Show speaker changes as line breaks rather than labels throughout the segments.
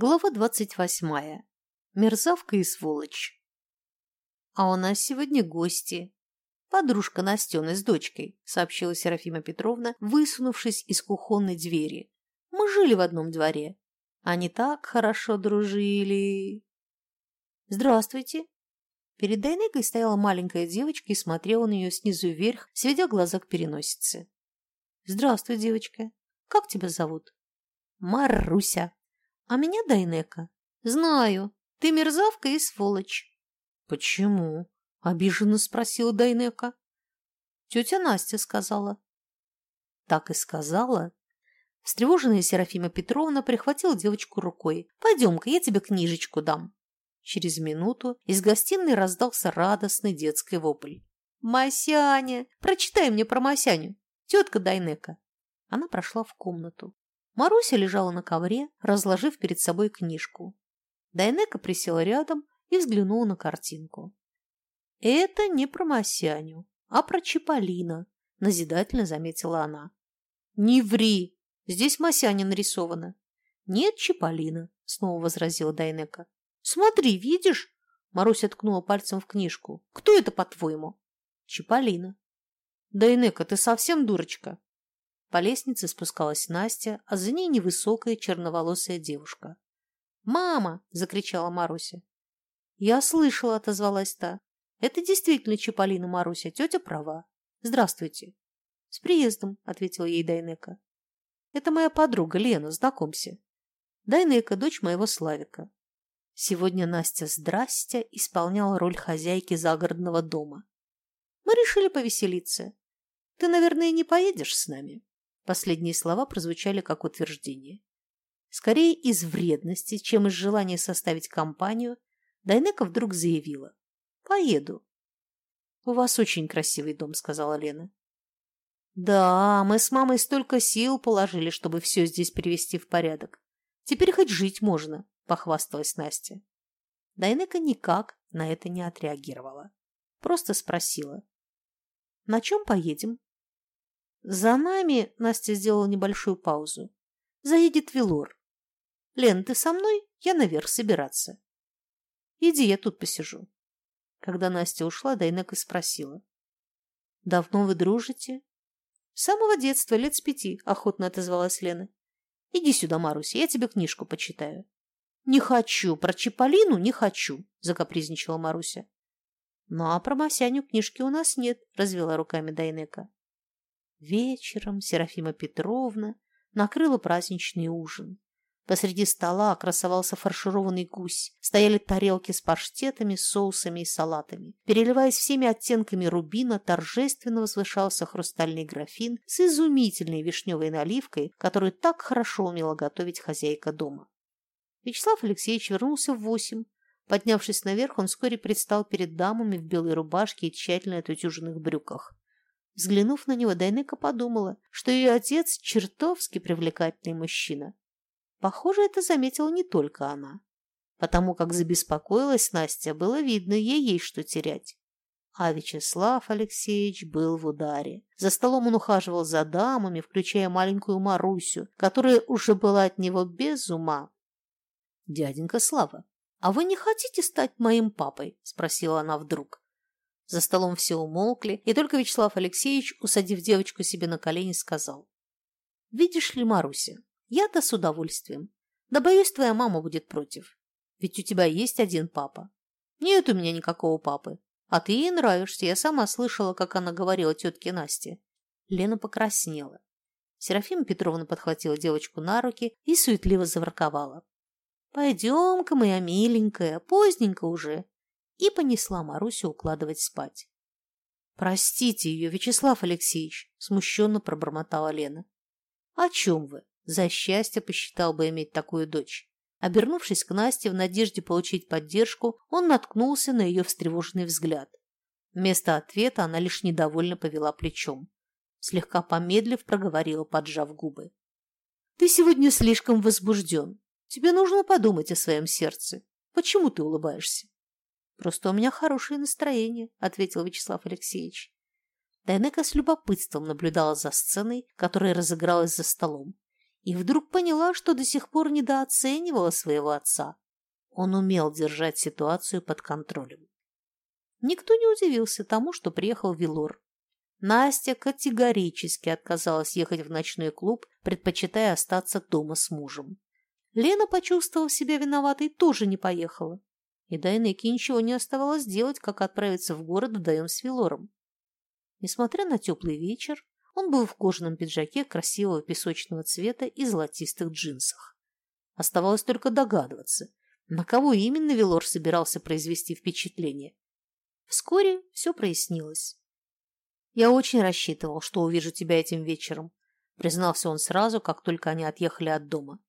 Глава двадцать восьмая. Мерзавка и сволочь. А у нас сегодня гости. Подружка Настены с дочкой, сообщила Серафима Петровна, высунувшись из кухонной двери. Мы жили в одном дворе. Они так хорошо дружили. Здравствуйте. Перед Дайнекой стояла маленькая девочка и смотрела на нее снизу вверх, сведя глаза к переносице. Здравствуй, девочка. Как тебя зовут? Маруся, а меня Дайнека. Знаю, ты мерзавка и сволочь. Почему? Обиженно спросила Дайнека. Тетя Настя сказала. Так и сказала. Встревоженная Серафима Петровна прихватила девочку рукой. «Пойдем-ка, я тебе книжечку дам». Через минуту из гостиной раздался радостный детский вопль. «Масяня! Прочитай мне про Масяню! Тетка Дайнека!» Она прошла в комнату. Маруся лежала на ковре, разложив перед собой книжку. Дайнека присела рядом и взглянула на картинку. «Это не про Масяню, а про Чиполлино», – назидательно заметила она. «Не ври! Здесь Масяня нарисована». «Нет Чиполлино», – снова возразила Дайнека. «Смотри, видишь?» – Маруся ткнула пальцем в книжку. «Кто это, по-твоему?» «Чиполлино». «Дайнека, ты совсем дурочка?» По лестнице спускалась Настя, а за ней невысокая черноволосая девушка. «Мама!» – закричала Маруся. «Я слышала», – отозвалась та. «Это действительно Чаполина Маруся, тетя права. Здравствуйте». «С приездом», – ответила ей Дайнека. «Это моя подруга Лена, знакомься. Дайнека – дочь моего Славика». Сегодня Настя «Здрастя» исполняла роль хозяйки загородного дома. «Мы решили повеселиться. Ты, наверное, не поедешь с нами?» Последние слова прозвучали как утверждение. Скорее из вредности, чем из желания составить компанию, Дайнека вдруг заявила. «Поеду». «У вас очень красивый дом», — сказала Лена. «Да, мы с мамой столько сил положили, чтобы все здесь привести в порядок. Теперь хоть жить можно», — похвасталась Настя. Дайнека никак на это не отреагировала. Просто спросила. «На чем поедем?» За нами Настя сделала небольшую паузу. Заедет Вилор. Лен, ты со мной? Я наверх собираться. Иди, я тут посижу. Когда Настя ушла, Дайнека спросила. Давно вы дружите? С самого детства, лет с пяти, охотно отозвалась Лена. Иди сюда, Маруся, я тебе книжку почитаю. Не хочу, про Чиполлину не хочу, закапризничала Маруся. Ну а про Масяню книжки у нас нет, развела руками Дайнека. Вечером Серафима Петровна накрыла праздничный ужин. Посреди стола красовался фаршированный гусь, стояли тарелки с паштетами, соусами и салатами. Переливаясь всеми оттенками рубина, торжественно возвышался хрустальный графин с изумительной вишневой наливкой, которую так хорошо умела готовить хозяйка дома. Вячеслав Алексеевич вернулся в восемь. Поднявшись наверх, он вскоре предстал перед дамами в белой рубашке и тщательно отутюженных брюках. Взглянув на него, Дайнека подумала, что ее отец чертовски привлекательный мужчина. Похоже, это заметила не только она. Потому как забеспокоилась Настя, было видно, ей есть что терять. А Вячеслав Алексеевич был в ударе. За столом он ухаживал за дамами, включая маленькую Марусю, которая уже была от него без ума. «Дяденька Слава, а вы не хотите стать моим папой?» – спросила она вдруг. За столом все умолкли, и только Вячеслав Алексеевич, усадив девочку себе на колени, сказал. «Видишь ли, Маруся, я-то с удовольствием. Да боюсь, твоя мама будет против. Ведь у тебя есть один папа. Нет у меня никакого папы. А ты ей нравишься. Я сама слышала, как она говорила тетке Насте». Лена покраснела. Серафима Петровна подхватила девочку на руки и суетливо заворковала. «Пойдем-ка, моя миленькая, поздненько уже и понесла Марусю укладывать спать. «Простите ее, Вячеслав Алексеевич», – смущенно пробормотала Лена. «О чем вы? За счастье посчитал бы иметь такую дочь». Обернувшись к Насте в надежде получить поддержку, он наткнулся на ее встревоженный взгляд. Вместо ответа она лишь недовольно повела плечом. Слегка помедлив, проговорила, поджав губы. «Ты сегодня слишком возбужден. Тебе нужно подумать о своем сердце. Почему ты улыбаешься?» Просто у меня хорошее настроение, ответил Вячеслав Алексеевич. Дайнека с любопытством наблюдала за сценой, которая разыгралась за столом. и вдруг поняла, что до сих пор недооценивала своего отца. Он умел держать ситуацию под контролем. Никто не удивился тому, что приехал Вилор. Настя категорически отказалась ехать в ночной клуб, предпочитая остаться дома с мужем. Лена, почувствовав себя виноватой, тоже не поехала. И Дайнеке ничего не оставалось делать, как отправиться в город вдвоем с Вилором. Несмотря на теплый вечер, он был в кожаном пиджаке красивого песочного цвета и золотистых джинсах. Оставалось только догадываться, на кого именно Велор собирался произвести впечатление. Вскоре все прояснилось. «Я очень рассчитывал, что увижу тебя этим вечером», признался он сразу, как только они отъехали от дома.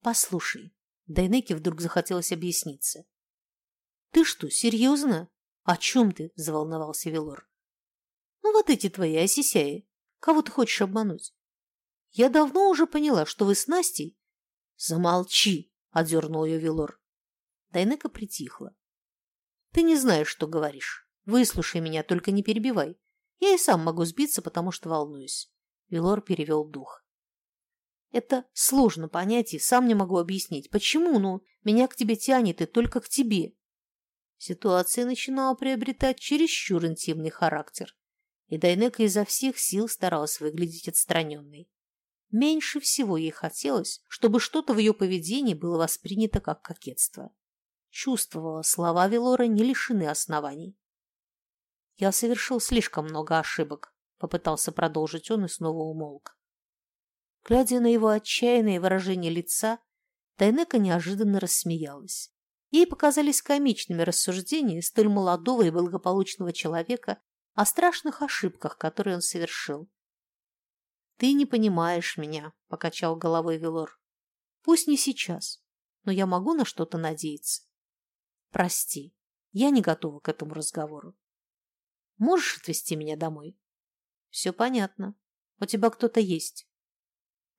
«Послушай», Дайнеке вдруг захотелось объясниться. «Ты что, серьезно? О чем ты?» – заволновался Велор. Ну вот эти твои осисяи. Кого ты хочешь обмануть? Я давно уже поняла, что вы с Настей... Замолчи, одернул ее Вилор. Дайнека притихла. Ты не знаешь, что говоришь. Выслушай меня, только не перебивай. Я и сам могу сбиться, потому что волнуюсь. Вилор перевел дух. Это сложно понять и сам не могу объяснить. Почему? Ну, меня к тебе тянет и только к тебе. Ситуация начинала приобретать чересчур интимный характер и Дайнека изо всех сил старалась выглядеть отстраненной. Меньше всего ей хотелось, чтобы что-то в ее поведении было воспринято как кокетство. Чувствовала, слова Велора не лишены оснований. «Я совершил слишком много ошибок», — попытался продолжить он и снова умолк. Глядя на его отчаянное выражение лица, Дайнека неожиданно рассмеялась. Ей показались комичными рассуждения столь молодого и благополучного человека о страшных ошибках, которые он совершил. «Ты не понимаешь меня», — покачал головой Велор. «Пусть не сейчас, но я могу на что-то надеяться. Прости, я не готова к этому разговору. Можешь отвезти меня домой?» «Все понятно. У тебя кто-то есть».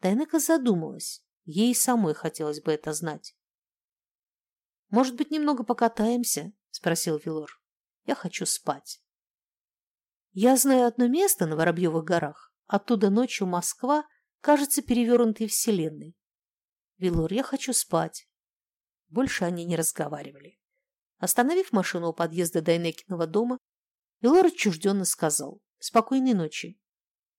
Дайнека задумалась. Ей самой хотелось бы это знать. «Может быть, немного покатаемся?» — спросил Вилор. «Я хочу спать». Я знаю одно место на Воробьевых горах. Оттуда ночью Москва кажется перевернутой вселенной. Вилор, я хочу спать. Больше они не разговаривали. Остановив машину у подъезда Дайнекиного дома, Вилор отчужденно сказал «Спокойной ночи».